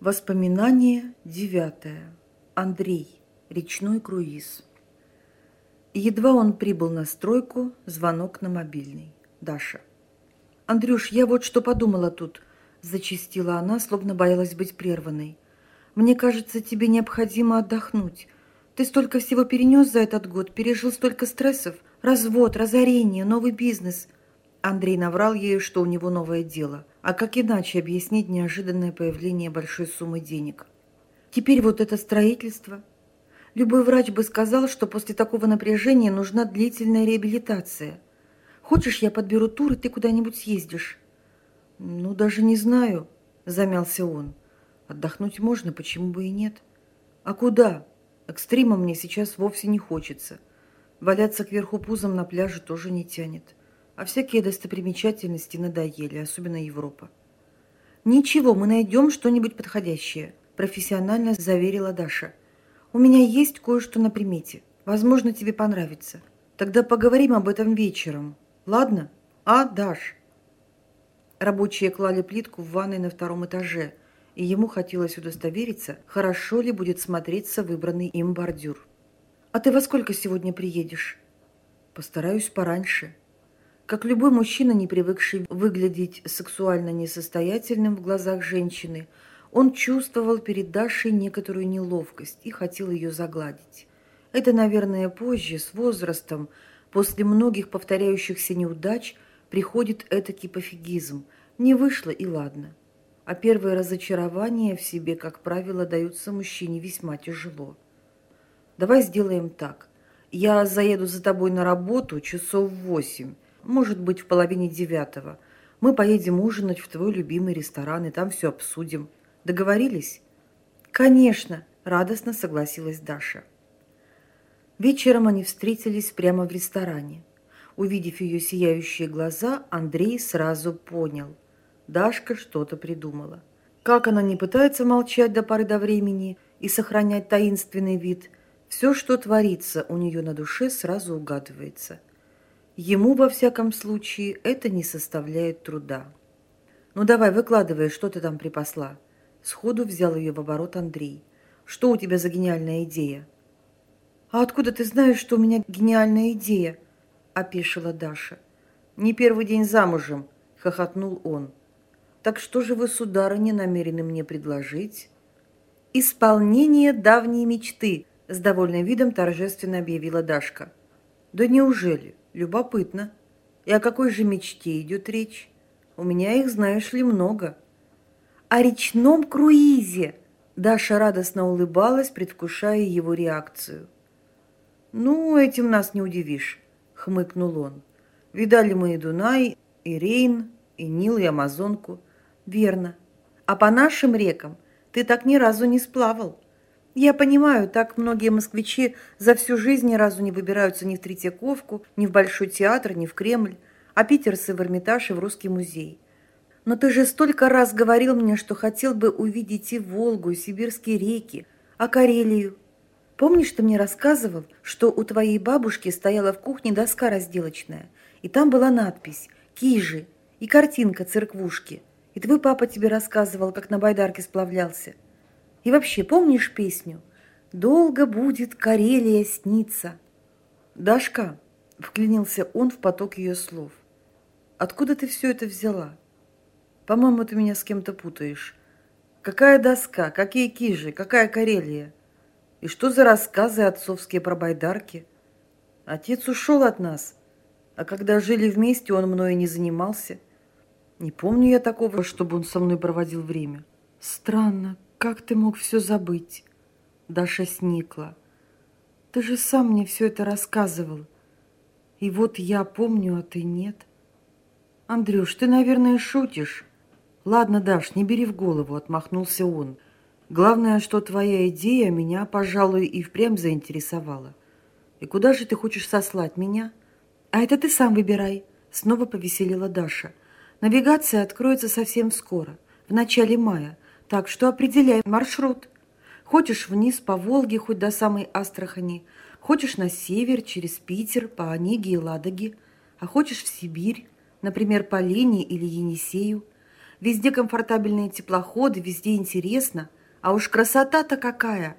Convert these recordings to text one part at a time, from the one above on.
Воспоминание девятое. Андрей. Речной круиз. Едва он прибыл на стройку, звонок на мобильный. Даша. «Андрюш, я вот что подумала тут», – зачастила она, словно боялась быть прерванной. «Мне кажется, тебе необходимо отдохнуть. Ты столько всего перенес за этот год, пережил столько стрессов. Развод, разорение, новый бизнес». Андрей наврал ей, что у него новое дело – а как иначе объяснить неожиданное появление большой суммы денег? Теперь вот это строительство. Любой врач бы сказал, что после такого напряжения нужна длительная реабилитация. Хочешь, я подберу тур, и ты куда-нибудь съездишь? Ну, даже не знаю, замялся он. Отдохнуть можно, почему бы и нет? А куда? Экстрима мне сейчас вовсе не хочется. Валяться кверху пузом на пляже тоже не тянет а всякие достопримечательности надоели, особенно Европа. «Ничего, мы найдем что-нибудь подходящее», – профессионально заверила Даша. «У меня есть кое-что на примете. Возможно, тебе понравится. Тогда поговорим об этом вечером. Ладно? А, Даш?» Рабочие клали плитку в ванной на втором этаже, и ему хотелось удостовериться, хорошо ли будет смотреться выбранный им бордюр. «А ты во сколько сегодня приедешь?» «Постараюсь пораньше», как любой мужчина, не привыкший выглядеть сексуально несостоятельным в глазах женщины, он чувствовал перед Дашей некоторую неловкость и хотел ее загладить. Это, наверное, позже, с возрастом, после многих повторяющихся неудач, приходит этакий пофигизм. Не вышло и ладно. А первые разочарования в себе, как правило, даются мужчине весьма тяжело. Давай сделаем так. Я заеду за тобой на работу часов восемь, может быть, в половине девятого. Мы поедем ужинать в твой любимый ресторан и там все обсудим. Договорились? Конечно, радостно согласилась Даша. Вечером они встретились прямо в ресторане. Увидев ее сияющие глаза, Андрей сразу понял. Дашка что-то придумала. Как она не пытается молчать до поры до времени и сохранять таинственный вид, все, что творится у нее на душе, сразу угадывается – Ему, во всяком случае, это не составляет труда. «Ну давай, выкладывай, что ты там припасла?» Сходу взял ее в оборот Андрей. «Что у тебя за гениальная идея?» «А откуда ты знаешь, что у меня гениальная идея?» – опешила Даша. «Не первый день замужем», – хохотнул он. «Так что же вы, сударыня, намерены мне предложить?» «Исполнение давней мечты», – с довольным видом торжественно объявила Дашка. «Да неужели? Любопытно. И о какой же мечте идет речь? У меня их, знаешь ли, много. О речном круизе. Даша радостно улыбалась, предвкушая его реакцию. «Ну, этим нас не удивишь», — хмыкнул он. «Видали мы и Дунай, и Рейн, и Нил, и Амазонку». «Верно. А по нашим рекам ты так ни разу не сплавал». Я понимаю, так многие москвичи за всю жизнь ни разу не выбираются ни в Третьяковку, ни в Большой театр, ни в Кремль, а питерцы в Эрмитаж и в Русский музей. Но ты же столько раз говорил мне, что хотел бы увидеть и Волгу, и сибирские реки, а Карелию. Помнишь, ты мне рассказывал, что у твоей бабушки стояла в кухне доска разделочная, и там была надпись «Кижи» и картинка церквушки. И твой папа тебе рассказывал, как на байдарке сплавлялся. И вообще, помнишь песню «Долго будет Карелия сниться»? «Дашка», — вклинился он в поток ее слов, — «откуда ты все это взяла? По-моему, ты меня с кем-то путаешь. Какая доска, какие кижи, какая Карелия? И что за рассказы отцовские про байдарки? Отец ушел от нас, а когда жили вместе, он мною не занимался. Не помню я такого, чтобы он со мной проводил время. Странно, как ты мог все забыть? Даша сникла. Ты же сам мне все это рассказывал. И вот я помню, а ты нет. Андрюш, ты, наверное, шутишь. Ладно, Даш, не бери в голову, отмахнулся он. Главное, что твоя идея меня, пожалуй, и впрямь заинтересовала. И куда же ты хочешь сослать меня? А это ты сам выбирай, снова повеселила Даша. Навигация откроется совсем скоро, в начале мая. Так что определяй маршрут. Хочешь вниз по Волге, хоть до самой Астрахани, хочешь на север, через Питер, по Онеге и Ладоге, а хочешь в Сибирь, например, по Лене или Енисею. Везде комфортабельные теплоходы, везде интересно. А уж красота-то какая!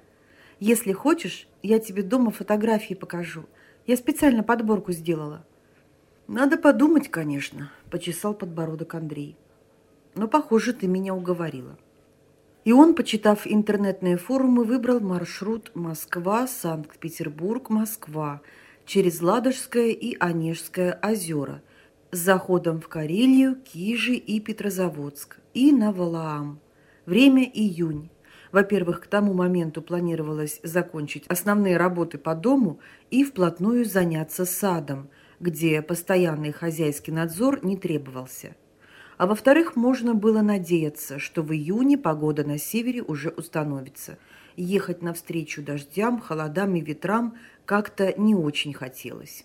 Если хочешь, я тебе дома фотографии покажу. Я специально подборку сделала. Надо подумать, конечно, почесал подбородок Андрей. Но, похоже, ты меня уговорила. И он, почитав интернетные форумы, выбрал маршрут Москва, Санкт-Петербург, Москва через Ладожское и Онежское озера с заходом в Карелию, Кижи и Петрозаводск и на Валаам. Время июнь. Во-первых, к тому моменту планировалось закончить основные работы по дому и вплотную заняться садом, где постоянный хозяйский надзор не требовался – а во-вторых, можно было надеяться, что в июне погода на севере уже установится. Ехать навстречу дождям, холодам и ветрам как-то не очень хотелось.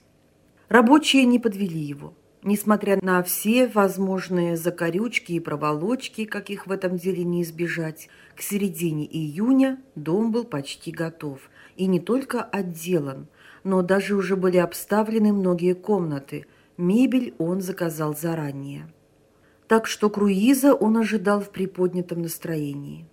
Рабочие не подвели его. Несмотря на все возможные закорючки и проволочки, каких в этом деле не избежать, к середине июня дом был почти готов. И не только отделан, но даже уже были обставлены многие комнаты. Мебель он заказал заранее так что круиза он ожидал в приподнятом настроении.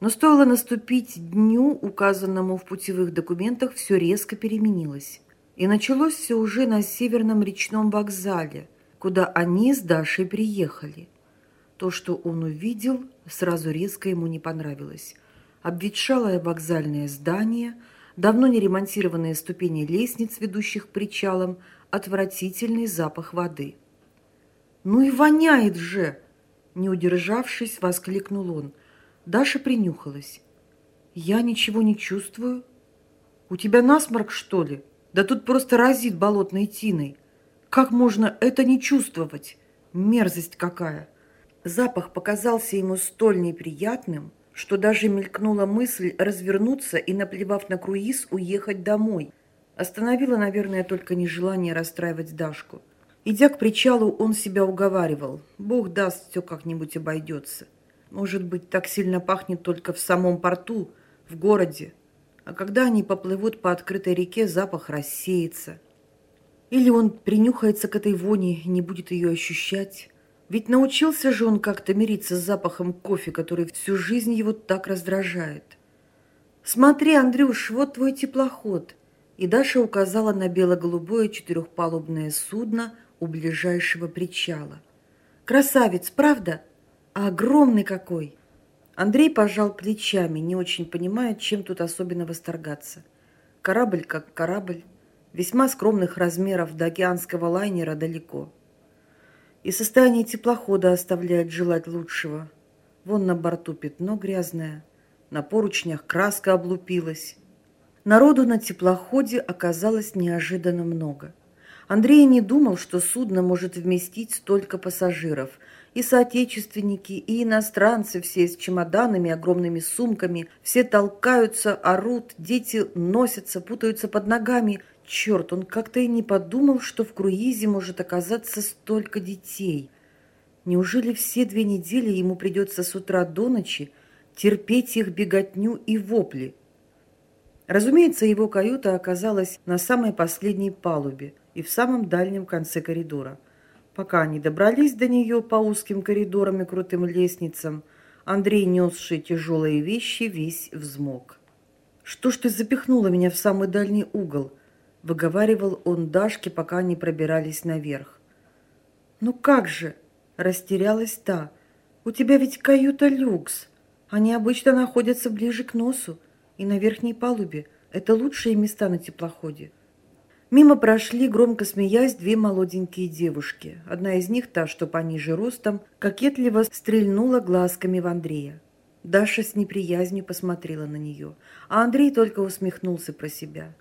Но стоило наступить дню, указанному в путевых документах, все резко переменилось. И началось все уже на северном речном вокзале, куда они с Дашей приехали. То, что он увидел, сразу резко ему не понравилось. Обветшалое вокзальное здание, давно не ремонтированные ступени лестниц, ведущих к причалам, отвратительный запах воды – «Ну и воняет же!» Не удержавшись, воскликнул он. Даша принюхалась. «Я ничего не чувствую. У тебя насморк, что ли? Да тут просто разит болотной тиной. Как можно это не чувствовать? Мерзость какая!» Запах показался ему столь неприятным, что даже мелькнула мысль развернуться и, наплевав на круиз, уехать домой. Остановила, наверное, только нежелание расстраивать Дашку – Идя к причалу, он себя уговаривал. Бог даст, все как-нибудь обойдется. Может быть, так сильно пахнет только в самом порту, в городе. А когда они поплывут по открытой реке, запах рассеется. Или он принюхается к этой воне и не будет ее ощущать. Ведь научился же он как-то мириться с запахом кофе, который всю жизнь его так раздражает. «Смотри, Андрюш, вот твой теплоход!» И Даша указала на бело-голубое четырехпалубное судно, у ближайшего причала. «Красавец, правда? А огромный какой!» Андрей пожал плечами, не очень понимая, чем тут особенно восторгаться. Корабль как корабль, весьма скромных размеров до океанского лайнера далеко. И состояние теплохода оставляет желать лучшего. Вон на борту пятно грязное, на поручнях краска облупилась. Народу на теплоходе оказалось неожиданно много – Андрей не думал, что судно может вместить столько пассажиров. И соотечественники, и иностранцы все с чемоданами, огромными сумками, все толкаются, орут, дети носятся, путаются под ногами. Черт, он как-то и не подумал, что в круизе может оказаться столько детей. Неужели все две недели ему придется с утра до ночи терпеть их беготню и вопли? Разумеется, его каюта оказалась на самой последней палубе – и в самом дальнем конце коридора. Пока они добрались до нее по узким коридорам и крутым лестницам, Андрей, несший тяжелые вещи, весь взмок. «Что ж ты запихнула меня в самый дальний угол?» – выговаривал он Дашке, пока они пробирались наверх. «Ну как же?» – растерялась та. «У тебя ведь каюта люкс. Они обычно находятся ближе к носу и на верхней палубе. Это лучшие места на теплоходе». Мимо прошли, громко смеясь, две молоденькие девушки. Одна из них, та, что пониже ростом, кокетливо стрельнула глазками в Андрея. Даша с неприязнью посмотрела на нее, а Андрей только усмехнулся про себя.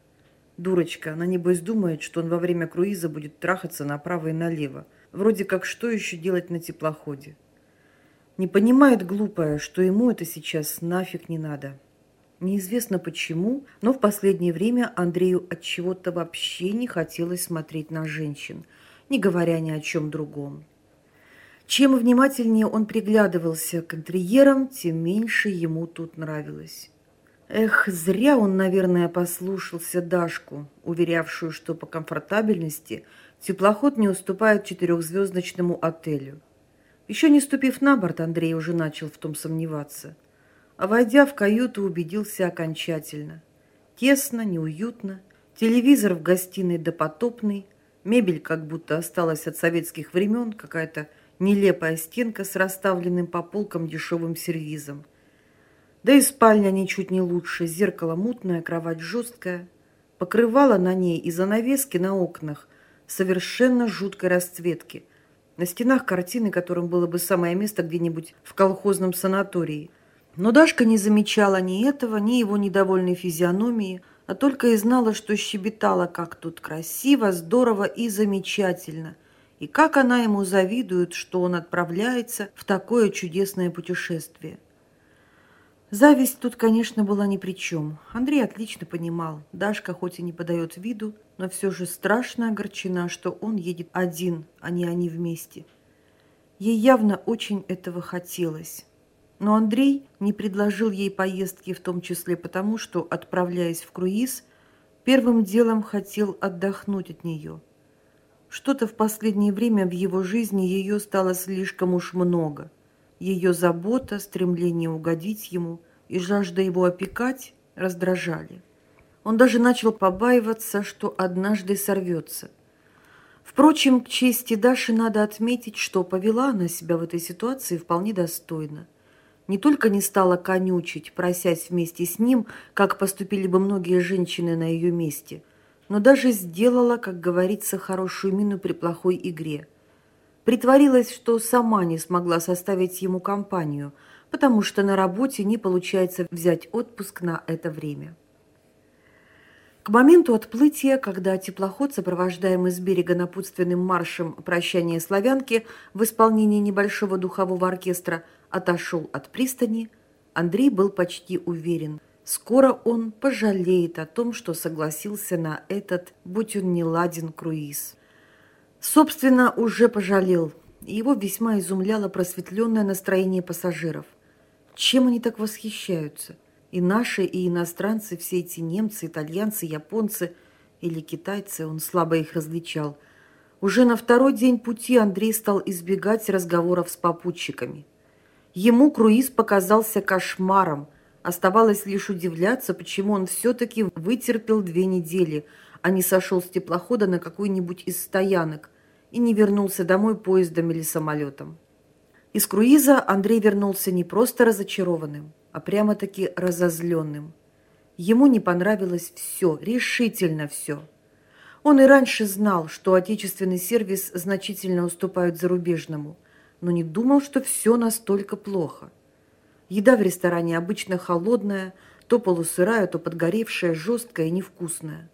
Дурочка, она небось думает, что он во время круиза будет трахаться направо и налево. Вроде как что еще делать на теплоходе? Не понимает глупая, что ему это сейчас нафиг не надо. Неизвестно почему, но в последнее время Андрею от чего-то вообще не хотелось смотреть на женщин, не говоря ни о чем другом. Чем внимательнее он приглядывался к интерьерам, тем меньше ему тут нравилось. Эх, зря он, наверное, послушался Дашку, уверявшую, что по комфортабельности теплоход не уступает четырехзвездочному отелю. Еще не ступив на борт, Андрей уже начал в том сомневаться. А войдя в каюту, убедился окончательно. Тесно, неуютно, телевизор в гостиной допотопный, мебель как будто осталась от советских времен, какая-то нелепая стенка с расставленным по полкам дешевым сервизом. Да и спальня ничуть не лучше, зеркало мутное, кровать жесткая, покрывало на ней и занавески на окнах совершенно жуткой расцветки. На стенах картины, которым было бы самое место где-нибудь в колхозном санатории. Но Дашка не замечала ни этого, ни его недовольной физиономии, а только и знала, что щебетала, как тут красиво, здорово и замечательно, и как она ему завидует, что он отправляется в такое чудесное путешествие. Зависть тут, конечно, была ни при чем. Андрей отлично понимал, Дашка хоть и не подает виду, но все же страшно огорчена, что он едет один, а не они вместе. Ей явно очень этого хотелось. Но Андрей не предложил ей поездки в том числе потому, что, отправляясь в круиз, первым делом хотел отдохнуть от нее. Что-то в последнее время в его жизни ее стало слишком уж много – ее забота, стремление угодить ему и жажда его опекать раздражали. Он даже начал побаиваться, что однажды сорвется. Впрочем, к чести Даши надо отметить, что повела она себя в этой ситуации вполне достойно. Не только не стала конючить, просясь вместе с ним, как поступили бы многие женщины на ее месте, но даже сделала, как говорится, хорошую мину при плохой игре – Притворилась, что сама не смогла составить ему компанию, потому что на работе не получается взять отпуск на это время. К моменту отплытия, когда теплоход, сопровождаемый с берега напутственным маршем прощания славянки в исполнении небольшого духового оркестра, отошел от пристани, Андрей был почти уверен, скоро он пожалеет о том, что согласился на этот, будь он не ладен, круиз. Собственно, уже пожалел. Его весьма изумляло просветленное настроение пассажиров. Чем они так восхищаются? И наши, и иностранцы, все эти немцы, итальянцы, японцы или китайцы, он слабо их различал. Уже на второй день пути Андрей стал избегать разговоров с попутчиками. Ему круиз показался кошмаром. Оставалось лишь удивляться, почему он все-таки вытерпел две недели, а не сошел с теплохода на какой-нибудь из стоянок, и не вернулся домой поездом или самолетом. Из круиза Андрей вернулся не просто разочарованным, а прямо-таки разозленным. Ему не понравилось все, решительно все. Он и раньше знал, что отечественный сервис значительно уступает зарубежному, но не думал, что все настолько плохо. Еда в ресторане обычно холодная, то полусырая, то подгоревшая, жесткая и невкусная.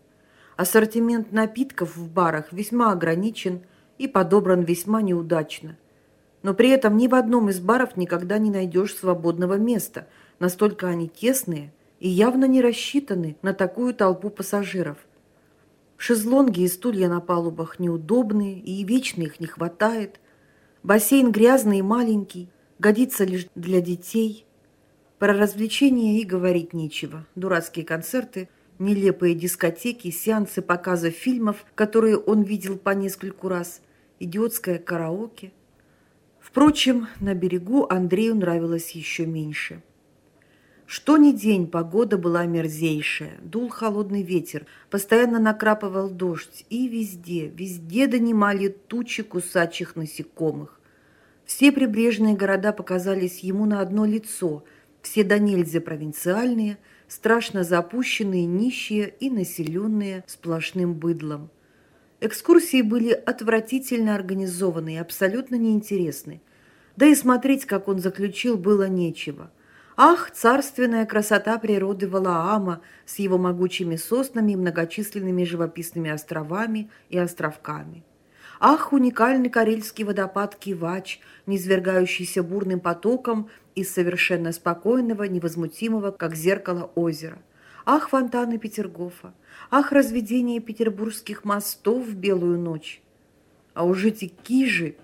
Ассортимент напитков в барах весьма ограничен – и подобран весьма неудачно. Но при этом ни в одном из баров никогда не найдешь свободного места, настолько они тесные и явно не рассчитаны на такую толпу пассажиров. Шезлонги и стулья на палубах неудобные, и вечно их не хватает. Бассейн грязный и маленький, годится лишь для детей. Про развлечения и говорить нечего. Дурацкие концерты, нелепые дискотеки, сеансы показа фильмов, которые он видел по нескольку раз – идиотское караоке. Впрочем, на берегу Андрею нравилось еще меньше. Что ни день погода была мерзейшая, дул холодный ветер, постоянно накрапывал дождь, и везде, везде донимали тучи кусачих насекомых. Все прибрежные города показались ему на одно лицо, все до нельзя провинциальные, страшно запущенные, нищие и населенные сплошным быдлом. Экскурсии были отвратительно организованы и абсолютно неинтересны. Да и смотреть, как он заключил, было нечего. Ах, царственная красота природы Валаама с его могучими соснами и многочисленными живописными островами и островками. Ах, уникальный карельский водопад Кивач, низвергающийся бурным потоком из совершенно спокойного, невозмутимого, как зеркало озера. Ах, фонтаны Петергофа! Ах, разведение петербургских мостов в белую ночь! А уж эти кижи,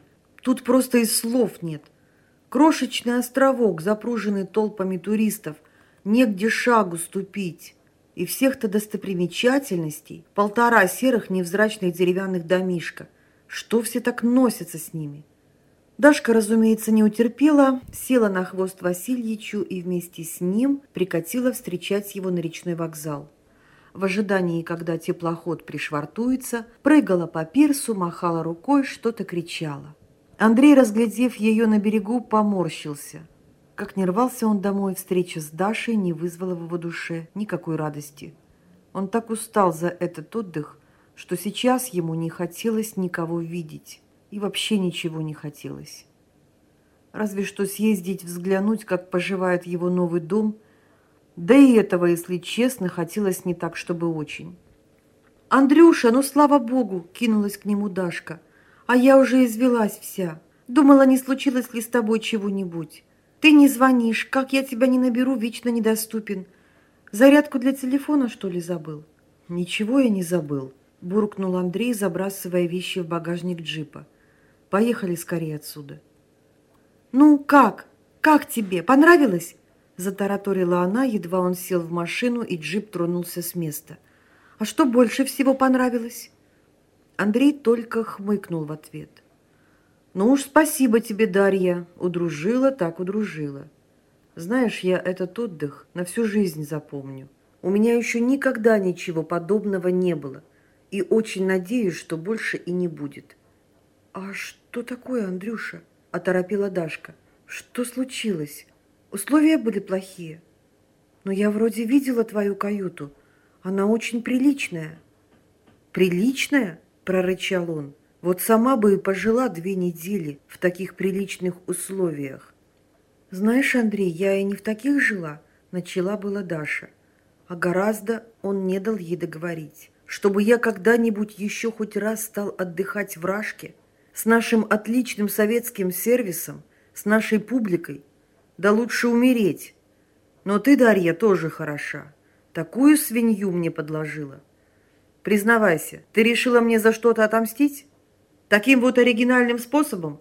тут просто и слов нет. Крошечный островок, запруженный толпами туристов, негде шагу ступить. И всех-то достопримечательностей полтора серых невзрачных деревянных домишка. Что все так носятся с ними? Дашка, разумеется, не утерпела, села на хвост Васильичу и вместе с ним прикатила встречать его на речной вокзал. В ожидании, когда теплоход пришвартуется, прыгала по пирсу, махала рукой, что-то кричала. Андрей, разглядев ее на берегу, поморщился. Как не рвался он домой, встреча с Дашей не вызвала в его душе никакой радости. Он так устал за этот отдых, что сейчас ему не хотелось никого видеть и вообще ничего не хотелось. Разве что съездить взглянуть, как поживает его новый дом, да и этого, если честно, хотелось не так, чтобы очень. «Андрюша, ну слава богу!» – кинулась к нему Дашка. «А я уже извелась вся. Думала, не случилось ли с тобой чего-нибудь. Ты не звонишь, как я тебя не наберу, вечно недоступен. Зарядку для телефона, что ли, забыл?» «Ничего я не забыл», – буркнул Андрей, забрасывая вещи в багажник джипа. Поехали скорее отсюда. Ну, как? Как тебе? Понравилось? Затараторила она, едва он сел в машину, и джип тронулся с места. А что больше всего понравилось? Андрей только хмыкнул в ответ. «Ну уж спасибо тебе, Дарья. Удружила, так удружила. Знаешь, я этот отдых на всю жизнь запомню. У меня еще никогда ничего подобного не было. И очень надеюсь, что больше и не будет. «А что такое, Андрюша?» – оторопила Дашка. «Что случилось? Условия были плохие. Но я вроде видела твою каюту. Она очень приличная». «Приличная?» – прорычал он. «Вот сама бы и пожила две недели в таких приличных условиях». «Знаешь, Андрей, я и не в таких жила», – начала была Даша. А гораздо он не дал ей договорить. «Чтобы я когда-нибудь еще хоть раз стал отдыхать в Рашке – с нашим отличным советским сервисом, с нашей публикой. Да лучше умереть. Но ты, Дарья, тоже хороша. Такую свинью мне подложила. Признавайся, ты решила мне за что-то отомстить? Таким вот оригинальным способом?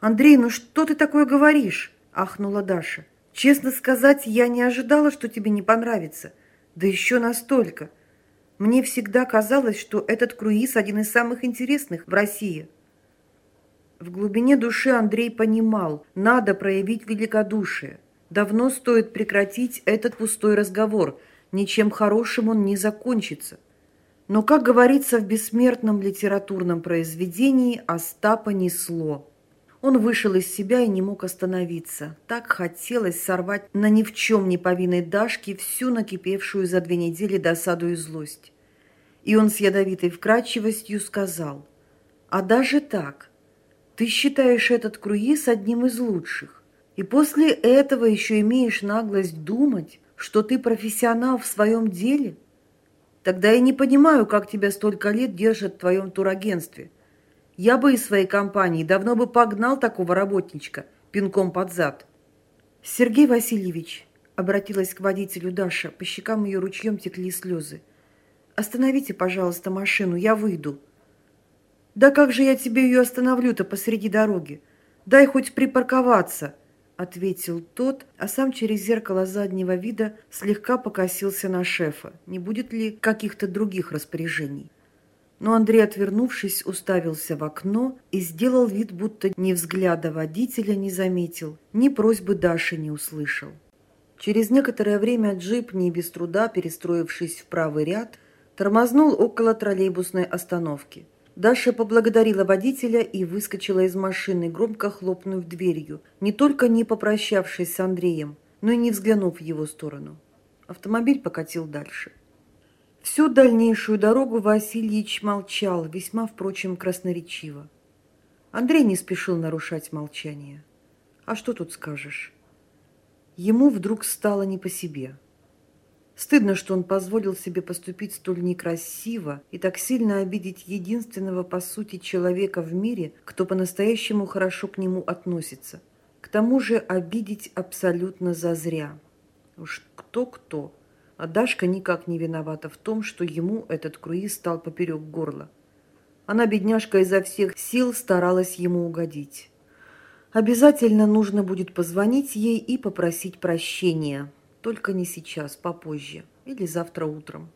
Андрей, ну что ты такое говоришь? Ахнула Даша. Честно сказать, я не ожидала, что тебе не понравится. Да еще настолько. Мне всегда казалось, что этот круиз один из самых интересных в России. В глубине души Андрей понимал, надо проявить великодушие. Давно стоит прекратить этот пустой разговор, ничем хорошим он не закончится. Но, как говорится в бессмертном литературном произведении, Остапа несло. Он вышел из себя и не мог остановиться. Так хотелось сорвать на ни в чем не повинной Дашке всю накипевшую за две недели досаду и злость. И он с ядовитой вкрадчивостью сказал, «А даже так, ты считаешь этот круиз одним из лучших, и после этого еще имеешь наглость думать, что ты профессионал в своем деле? Тогда я не понимаю, как тебя столько лет держат в твоем турагентстве. Я бы из своей компании давно бы погнал такого работничка пинком под зад. Сергей Васильевич, обратилась к водителю Даша, по щекам ее ручьем текли слезы. Остановите, пожалуйста, машину, я выйду. «Да как же я тебе ее остановлю-то посреди дороги? Дай хоть припарковаться!» Ответил тот, а сам через зеркало заднего вида слегка покосился на шефа. Не будет ли каких-то других распоряжений? Но Андрей, отвернувшись, уставился в окно и сделал вид, будто ни взгляда водителя не заметил, ни просьбы Даши не услышал. Через некоторое время джип, не без труда перестроившись в правый ряд, тормознул около троллейбусной остановки. Даша поблагодарила водителя и выскочила из машины, громко хлопнув дверью, не только не попрощавшись с Андреем, но и не взглянув в его сторону. Автомобиль покатил дальше. Всю дальнейшую дорогу Васильевич молчал, весьма, впрочем, красноречиво. Андрей не спешил нарушать молчание. А что тут скажешь? Ему вдруг стало не по себе – Стыдно, что он позволил себе поступить столь некрасиво и так сильно обидеть единственного, по сути, человека в мире, кто по-настоящему хорошо к нему относится. К тому же обидеть абсолютно зазря. Уж кто-кто, а Дашка никак не виновата в том, что ему этот круиз стал поперек горла. Она, бедняжка, изо всех сил старалась ему угодить. Обязательно нужно будет позвонить ей и попросить прощения – только не сейчас, попозже или завтра утром.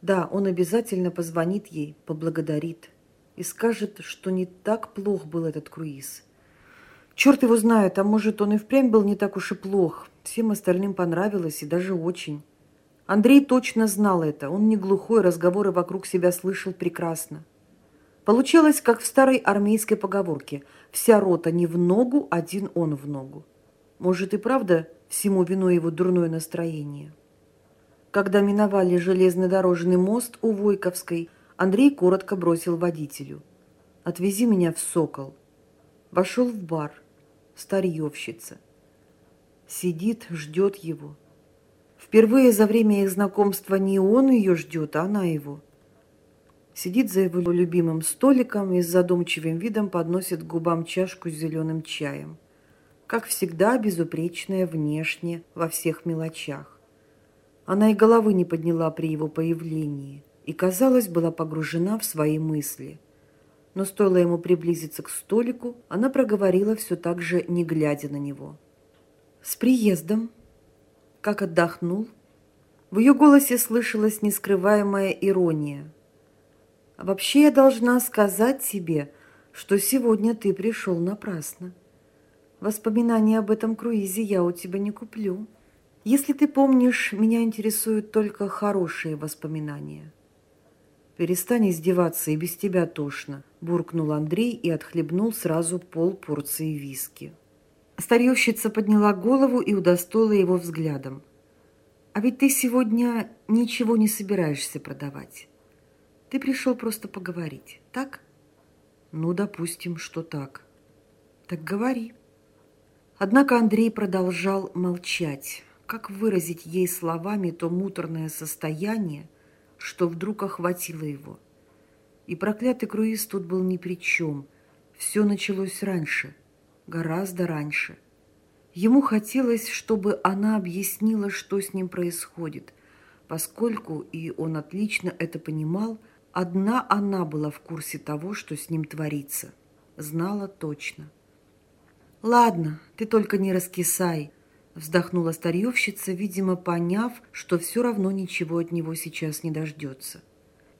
Да, он обязательно позвонит ей, поблагодарит и скажет, что не так плох был этот круиз. Черт его знает, а может, он и впрямь был не так уж и плох. Всем остальным понравилось, и даже очень. Андрей точно знал это. Он не глухой, разговоры вокруг себя слышал прекрасно. Получилось, как в старой армейской поговорке «Вся рота не в ногу, один он в ногу». Может и правда всему виной его дурное настроение. Когда миновали железнодорожный мост у Войковской, Андрей коротко бросил водителю. «Отвези меня в Сокол». Вошел в бар. Старьевщица. Сидит, ждет его. Впервые за время их знакомства не он ее ждет, а она его. Сидит за его любимым столиком и с задумчивым видом подносит к губам чашку с зеленым чаем. Как всегда, безупречная внешне во всех мелочах. Она и головы не подняла при его появлении и, казалось, была погружена в свои мысли. Но стоило ему приблизиться к столику, она проговорила все так же, не глядя на него. «С приездом! Как отдохнул!» В ее голосе слышалась нескрываемая ирония – Вообще я должна сказать тебе, что сегодня ты пришел напрасно. Воспоминания об этом круизе я у тебя не куплю. Если ты помнишь, меня интересуют только хорошие воспоминания. Перестань издеваться, и без тебя тошно, буркнул Андрей и отхлебнул сразу пол порции виски. Старьевщица подняла голову и удостоила его взглядом. А ведь ты сегодня ничего не собираешься продавать. Ты пришел просто поговорить, так? Ну, допустим, что так. Так говори. Однако Андрей продолжал молчать. Как выразить ей словами то муторное состояние, что вдруг охватило его? И проклятый круиз тут был ни при чем. Все началось раньше, гораздо раньше. Ему хотелось, чтобы она объяснила, что с ним происходит, поскольку, и он отлично это понимал, – Одна она была в курсе того, что с ним творится. Знала точно. «Ладно, ты только не раскисай», – вздохнула старьевщица, видимо, поняв, что все равно ничего от него сейчас не дождется.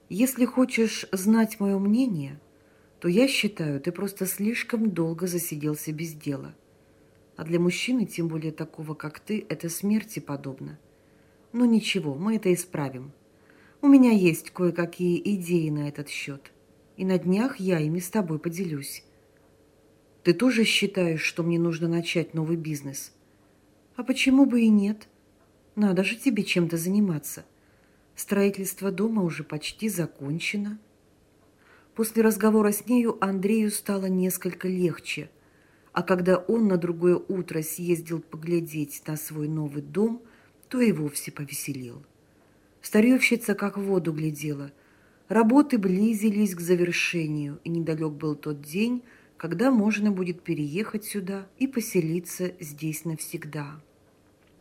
«Если хочешь знать мое мнение, то я считаю, ты просто слишком долго засиделся без дела. А для мужчины, тем более такого, как ты, это смерти подобно. Но ничего, мы это исправим». У меня есть кое-какие идеи на этот счет, и на днях я ими с тобой поделюсь. Ты тоже считаешь, что мне нужно начать новый бизнес? А почему бы и нет? Надо же тебе чем-то заниматься. Строительство дома уже почти закончено. После разговора с нею Андрею стало несколько легче, а когда он на другое утро съездил поглядеть на свой новый дом, то и вовсе повеселел. Старьевщица как в воду глядела. Работы близились к завершению, и недалек был тот день, когда можно будет переехать сюда и поселиться здесь навсегда.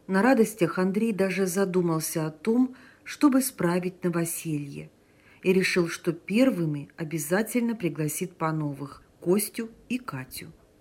На радостях Андрей даже задумался о том, чтобы справить новоселье, и решил, что первыми обязательно пригласит по новых Костю и Катю –